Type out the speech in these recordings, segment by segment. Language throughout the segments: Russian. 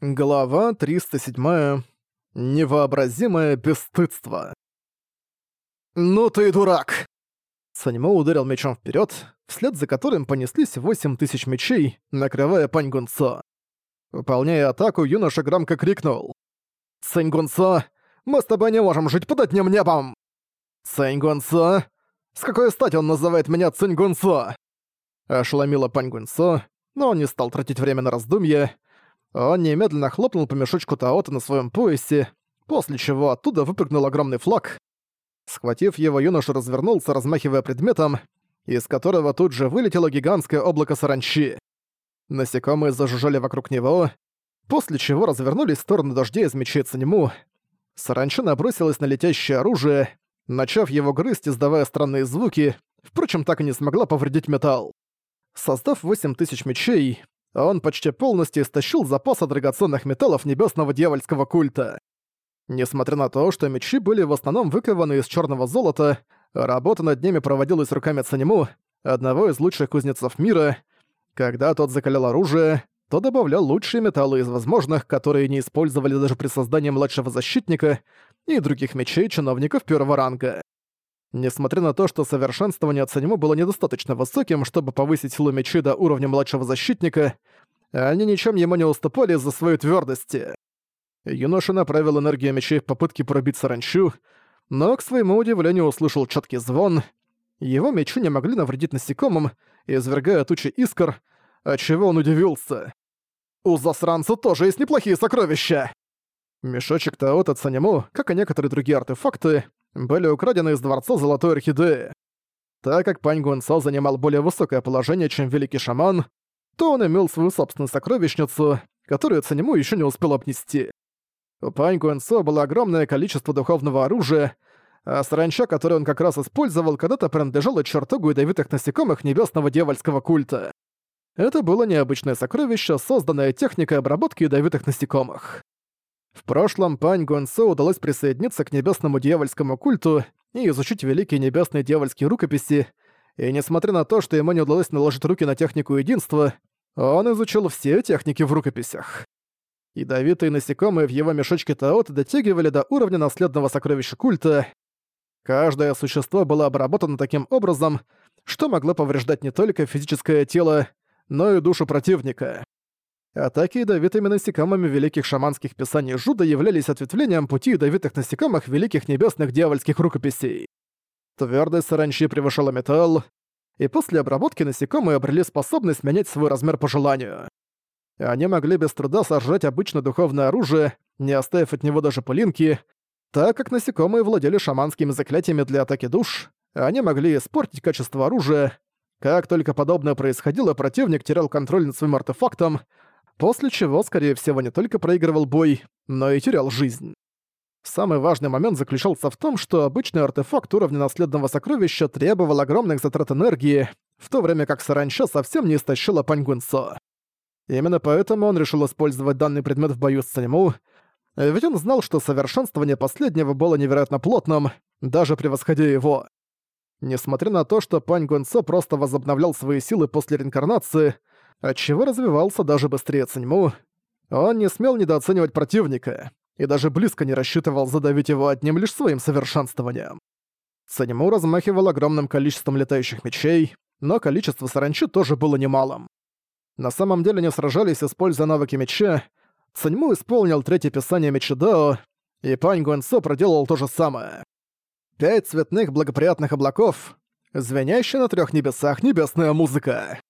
Глава 307. Невообразимое бесстыдство. «Ну ты дурак!» Саньмо ударил мечом вперед, вслед за которым понеслись 8000 мечей, накрывая Пань Гунцо. Выполняя атаку, юноша громко крикнул. «Цэнь Гунцо, мы с тобой не можем жить под одним небом!» «Цэнь Гунцо? С какой стати он называет меня Цэнь Гунцо?» Ошеломила Пань Гунцо, но он не стал тратить время на раздумья, он немедленно хлопнул по мешочку Таота на своем поясе, после чего оттуда выпрыгнул огромный флаг. Схватив его, юноша развернулся, размахивая предметом, из которого тут же вылетело гигантское облако саранчи. Насекомые зажужжали вокруг него, после чего развернулись в сторону дождя из мечей Цаньму. Саранча набросилась на летящее оружие, начав его грызть, издавая странные звуки, впрочем, так и не смогла повредить металл. Создав 8000 мечей, он почти полностью истощил запасы драгоценных металлов небесного дьявольского культа. Несмотря на то, что мечи были в основном выкованы из черного золота, работа над ними проводилась руками Цанему, одного из лучших кузнецов мира. Когда тот закалял оружие, то добавлял лучшие металлы из возможных, которые не использовали даже при создании младшего защитника и других мечей чиновников первого ранга. Несмотря на то, что совершенствование Цанему было недостаточно высоким, чтобы повысить силу мечи до уровня младшего защитника, они ничем ему не уступали из-за своей твердости. Юноша направил энергию мечей в попытке пробить саранчу, но, к своему удивлению, услышал четкий звон. Его мечи не могли навредить насекомым, извергая тучи искр, отчего он удивился. «У засранца тоже есть неплохие сокровища!» Мешочек Таота Цанему, как и некоторые другие артефакты, были украдены из дворца Золотой Орхидеи. Так как Пань Гунцо занимал более высокое положение, чем Великий Шаман, то он имел свою собственную сокровищницу, которую Цанему еще не успел обнести. У Пань Гунцо было огромное количество духовного оружия, а саранча, которую он как раз использовал, когда-то принадлежала чертогу ядовитых насекомых небесного дьявольского культа. Это было необычное сокровище, созданное техникой обработки ядовитых насекомых. В прошлом Пань Гонсо удалось присоединиться к небесному дьявольскому культу и изучить великие небесные дьявольские рукописи, и несмотря на то, что ему не удалось наложить руки на технику единства, он изучил все техники в рукописях. Ядовитые насекомые в его мешочке Таот дотягивали до уровня наследного сокровища культа. Каждое существо было обработано таким образом, что могло повреждать не только физическое тело, но и душу противника. Атаки ядовитыми насекомыми великих шаманских писаний Жуда являлись ответвлением пути ядовитых насекомых великих небесных дьявольских рукописей. Твердость саранчи превышала металл, и после обработки насекомые обрели способность менять свой размер по желанию. Они могли без труда сожрать обычное духовное оружие, не оставив от него даже пылинки, так как насекомые владели шаманскими заклятиями для атаки душ, они могли испортить качество оружия. Как только подобное происходило, противник терял контроль над своим артефактом, после чего, скорее всего, не только проигрывал бой, но и терял жизнь. Самый важный момент заключался в том, что обычный артефакт уровня наследного сокровища требовал огромных затрат энергии, в то время как Саранча совсем не истощила Паньгунцо. Именно поэтому он решил использовать данный предмет в бою с Санему, ведь он знал, что совершенствование последнего было невероятно плотным, даже превосходя его. Несмотря на то, что Пань Гунцо просто возобновлял свои силы после реинкарнации, отчего развивался даже быстрее Циньму, он не смел недооценивать противника и даже близко не рассчитывал задавить его одним лишь своим совершенствованием. Циньму размахивал огромным количеством летающих мечей, но количество саранчи тоже было немалым. На самом деле они сражались, используя навыки меча. Циньму исполнил третье писание меча Дао, и Пань Гуэнсо проделал то же самое. Пять цветных благоприятных облаков, звенящая на трех небесах небесная музыка.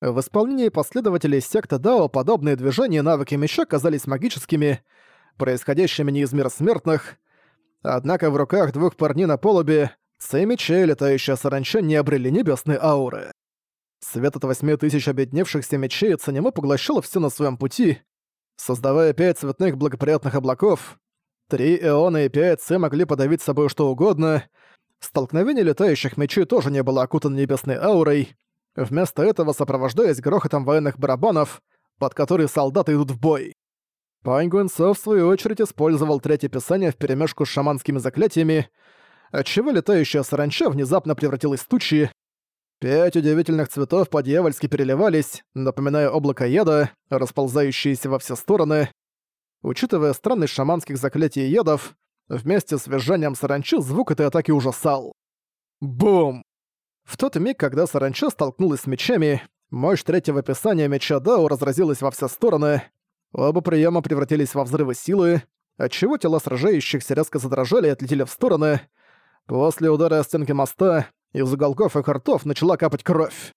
В исполнении последователей секты Дао подобные движения и навыки меча казались магическими, происходящими не из мира смертных, однако в руках двух парней на полубе цей меча и летающая саранча не обрели небесной ауры. Свет от восьми тысяч объединившихся мечей Цанему поглощало все на своем пути, создавая пять цветных благоприятных облаков. Три Эона и пять Ци могли подавить собой что угодно. Столкновение летающих мечей тоже не было окутано небесной аурой, вместо этого сопровождаясь грохотом военных барабанов, под которые солдаты идут в бой. Пань Гуэнсо, в свою очередь, использовал третье писание вперемешку с шаманскими заклятиями, отчего летающая саранча внезапно превратилась в тучи. Пять удивительных цветов по-дьявольски переливались, напоминая облако яда, расползающиеся во все стороны. Учитывая странность шаманских заклятий и ядов, вместе с визжанием саранчи звук этой атаки ужасал. Бум! В тот миг, когда саранча столкнулась с мечами, мощь третьего писания меча Дао разразилась во все стороны, оба приема превратились во взрывы силы, отчего тела сражающихся резко задрожали и отлетели в стороны. После удара о стенки моста из уголков и ртов начала капать кровь.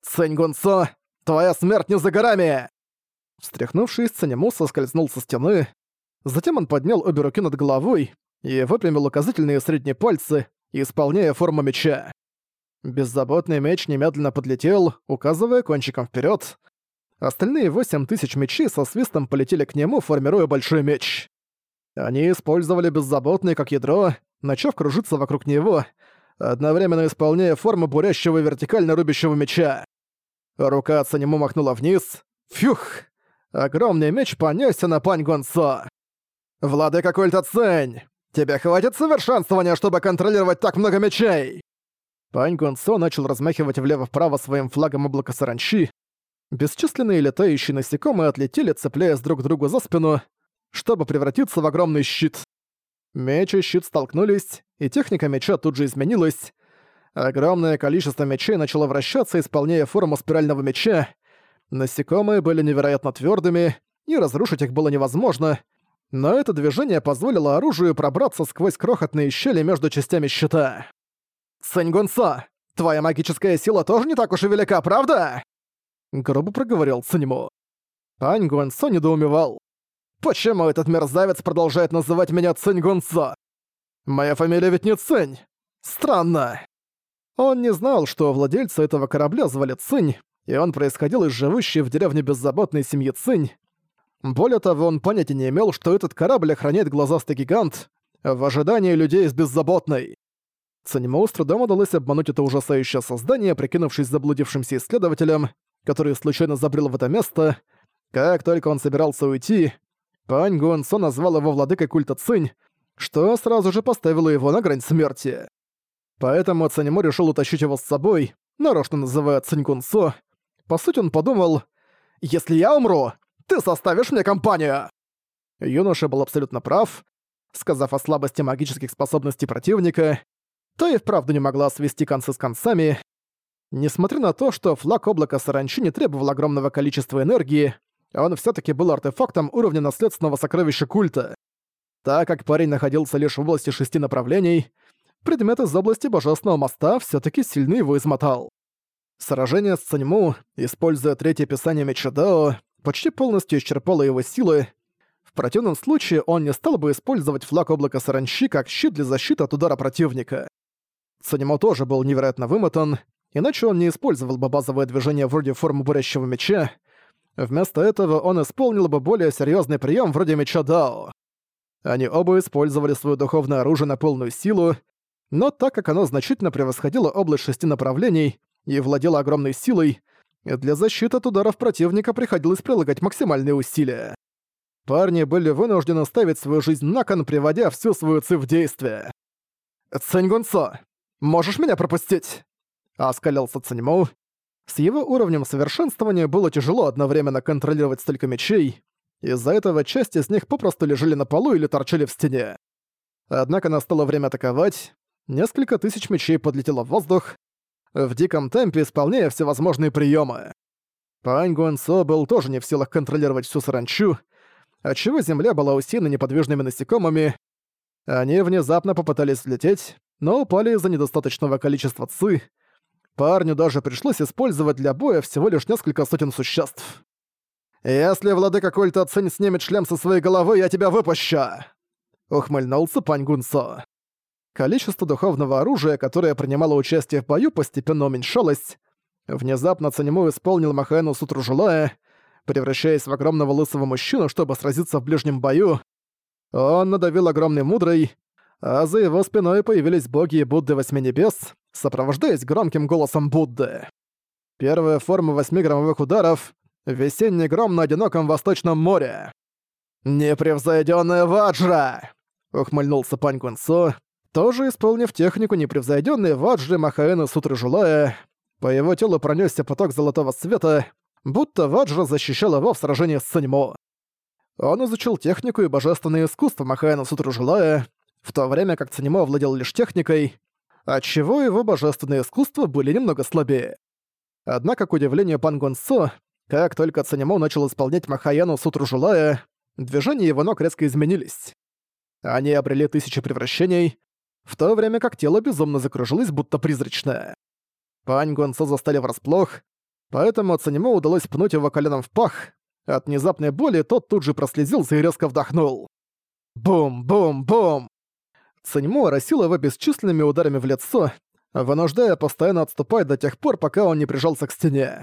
«Цэнь Гунцо, твоя смерть не за горами!» Встряхнувшись, Цанему соскользнул со стены. Затем он поднял обе руки над головой и выпрямил указательные и средние пальцы, исполняя форму меча. Беззаботный меч немедленно подлетел, указывая кончиком вперед. Остальные восемь тысяч мечей со свистом полетели к нему, формируя большой меч. Они использовали беззаботный как ядро, начав кружиться вокруг него, одновременно исполняя форму бурящего вертикально рубящего меча. Рука Цанему махнула вниз. Фюх! Огромный меч понесся на пань Гонсо. «Владыка культа Цень! Тебе хватит совершенствования, чтобы контролировать так много мечей!» Пань Гонсо начал размахивать влево-вправо своим флагом облака саранчи. Бесчисленные летающие насекомые отлетели, цепляясь друг другу за спину, чтобы превратиться в огромный щит. Меч и щит столкнулись, и техника меча тут же изменилась. Огромное количество мечей начало вращаться, исполняя форму спирального меча. Насекомые были невероятно твердыми, и разрушить их было невозможно, но это движение позволило оружию пробраться сквозь крохотные щели между частями щита. «Цэньгунсо, твоя магическая сила тоже не так уж и велика, правда?» Грубо проговорил Циньмо. Пань Гуэнсо недоумевал. «Почему этот мерзавец продолжает называть меня Циньгунсо? Моя фамилия ведь не Цинь. Странно». Он не знал, что владельца этого корабля звали Цинь, и он происходил из живущей в деревне беззаботной семьи Цинь. Более того, он понятия не имел, что этот корабль охраняет глазастый гигант в ожидании людей из беззаботной. Цаньмоу с трудом удалось обмануть это ужасающее создание, прикинувшись заблудившимся исследователем, который случайно забрел в это место. Как только он собирался уйти, Пань Гуэнсо назвал его владыкой культа Цинь, что сразу же поставило его на грань смерти. Поэтому Цаньмо решил утащить его с собой, нарочно называя Цинь Гунсо. По сути, он подумал, «Если я умру, ты составишь мне компанию!» Юноша был абсолютно прав, сказав о слабости магических способностей противника, то и вправду не могла свести концы с концами. Несмотря на то, что флаг облака саранчи не требовал огромного количества энергии, он все таки был артефактом уровня наследственного сокровища культа. Так как парень находился лишь в области шести направлений, предмет из области Божественного моста все таки сильно его измотал. Сражение с Цаньму, используя третье писание Меча Дао, почти полностью исчерпало его силы. В противном случае он не стал бы использовать флаг облака саранчи как щит для защиты от удара противника. Санимо тоже был невероятно вымотан, иначе он не использовал бы базовое движение вроде формы бурящего меча. Вместо этого он исполнил бы более серьезный прием вроде меча Дао. Они оба использовали свое духовное оружие на полную силу, но так как оно значительно превосходило область шести направлений и владело огромной силой, для защиты от ударов противника приходилось прилагать максимальные усилия. Парни были вынуждены ставить свою жизнь на кон, приводя всю свою ци в действие. «Цэньгунцо, Можешь меня пропустить?» Оскалился Циньмоу. С его уровнем совершенствования было тяжело одновременно контролировать столько мечей, из-за этого часть из них попросту лежали на полу или торчали в стене. Однако настало время атаковать, несколько тысяч мечей подлетело в воздух, в диком темпе исполняя всевозможные приемы. Пань Гуэнсо был тоже не в силах контролировать всю саранчу, отчего земля была усеяна неподвижными насекомыми. Они внезапно попытались взлететь, но упали из-за недостаточного количества ци. Парню даже пришлось использовать для боя всего лишь несколько сотен существ. «Если владыка культа Цинь снимет шлем со своей головы, я тебя выпущу!» Ухмыльнулся Пань Гунсо. Количество духовного оружия, которое принимало участие в бою, постепенно уменьшалось. Внезапно Циньму исполнил Махаэну Сутру Желая, превращаясь в огромного лысого мужчину, чтобы сразиться в ближнем бою. Он надавил огромный мудрой, а за его спиной появились боги и Будды Восьми Небес, сопровождаясь громким голосом Будды. Первая форма восьми громовых ударов — весенний гром на одиноком Восточном море. «Непревзойдённая Ваджра!» — ухмыльнулся Пань Кунсо, тоже исполнив технику непревзойдённой Ваджры Махаэна Сутры Жулая. По его телу пронёсся поток золотого света, будто Ваджра защищал его в сражении с Саньмо. Он изучил технику и божественное искусство Махаяна Сутру Жилая, в то время как Цанимо владел лишь техникой, отчего его божественные искусства были немного слабее. Однако, к удивлению Пан Гонсо, как только Цанимо начал исполнять Махаяну Сутру Жилая, движения его ног резко изменились. Они обрели тысячи превращений, в то время как тело безумно закружилось, будто призрачное. Пань Гонсо застали врасплох, поэтому Цанимо удалось пнуть его коленом в пах. От внезапной боли тот тут же прослезился и резко вдохнул. Бум-бум-бум! Цанимо оросил его бесчисленными ударами в лицо, вынуждая постоянно отступать до тех пор, пока он не прижался к стене.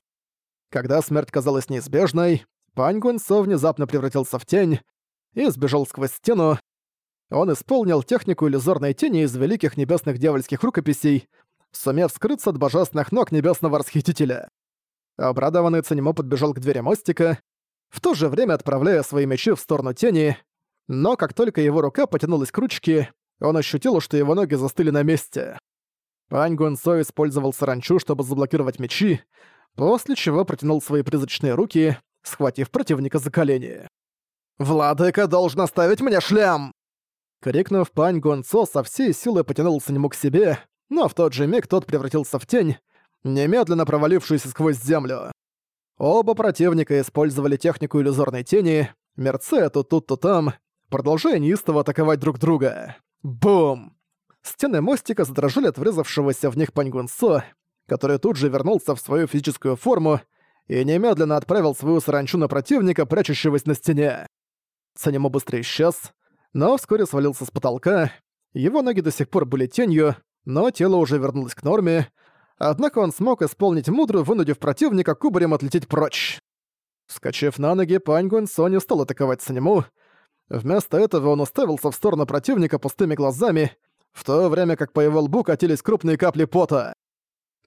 Когда смерть казалась неизбежной, Пань Гунсо внезапно превратился в тень и сбежал сквозь стену. Он исполнил технику иллюзорной тени из великих небесных дьявольских рукописей, сумев скрыться от божественных ног небесного расхитителя. Обрадованный Цанимо подбежал к двери мостика, в то же время отправляя свои мечи в сторону тени, но как только его рука потянулась к ручке, он ощутил, что его ноги застыли на месте. Пань Гунсо использовал саранчу, чтобы заблокировать мечи, после чего протянул свои призрачные руки, схватив противника за колени. «Владыка должен оставить мне шлем!» Крикнув, Пань Гонцо со всей силы потянулся нему к себе, но в тот же миг тот превратился в тень, немедленно провалившуюся сквозь землю. Оба противника использовали технику иллюзорной тени, мерцая то тут, то там, продолжая неистово атаковать друг друга. Бум! Стены мостика задрожали от врезавшегося в них Паньгунсо, который тут же вернулся в свою физическую форму и немедленно отправил свою саранчу на противника, прячущегося на стене. Санему быстро исчез, но вскоре свалился с потолка. Его ноги до сих пор были тенью, но тело уже вернулось к норме, однако он смог исполнить мудрую, вынудив противника кубарем отлететь прочь. Вскочив на ноги, Пань Гунсо не стал атаковать Санему, Вместо этого он уставился в сторону противника пустыми глазами, в то время как по его лбу катились крупные капли пота.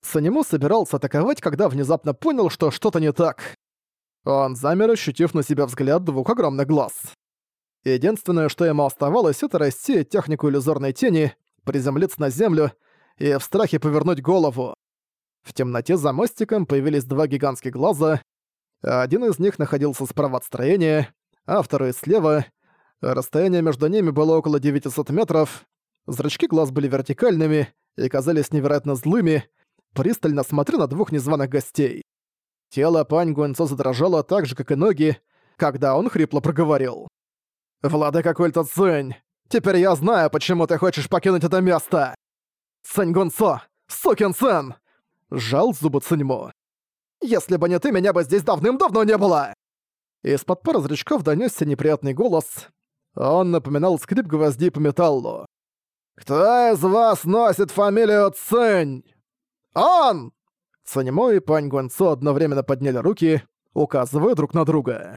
Санему собирался атаковать, когда внезапно понял, что что-то не так. Он замер, ощутив на себя взгляд двух огромных глаз. Единственное, что ему оставалось, это рассеять технику иллюзорной тени, приземлиться на землю и в страхе повернуть голову. В темноте за мостиком появились два гигантских глаза. Один из них находился справа от строения, а второй слева — Расстояние между ними было около 900 метров. Зрачки глаз были вертикальными и казались невероятно злыми, пристально смотря на двух незваных гостей. Тело Пань Гуэнцо задрожало так же, как и ноги, когда он хрипло проговорил. «Владыка культа Цинь, теперь я знаю, почему ты хочешь покинуть это место! Цинь Гунцо, сукин сын!» Жал зубы Циньмо. «Если бы не ты, меня бы здесь давным-давно не было!» Из-под пары зрачков донёсся неприятный голос. Он напоминал скрип гвоздей по металлу. «Кто из вас носит фамилию Цинь?» «Он!» Цанимо и Пань Гуанцо одновременно подняли руки, указывая друг на друга.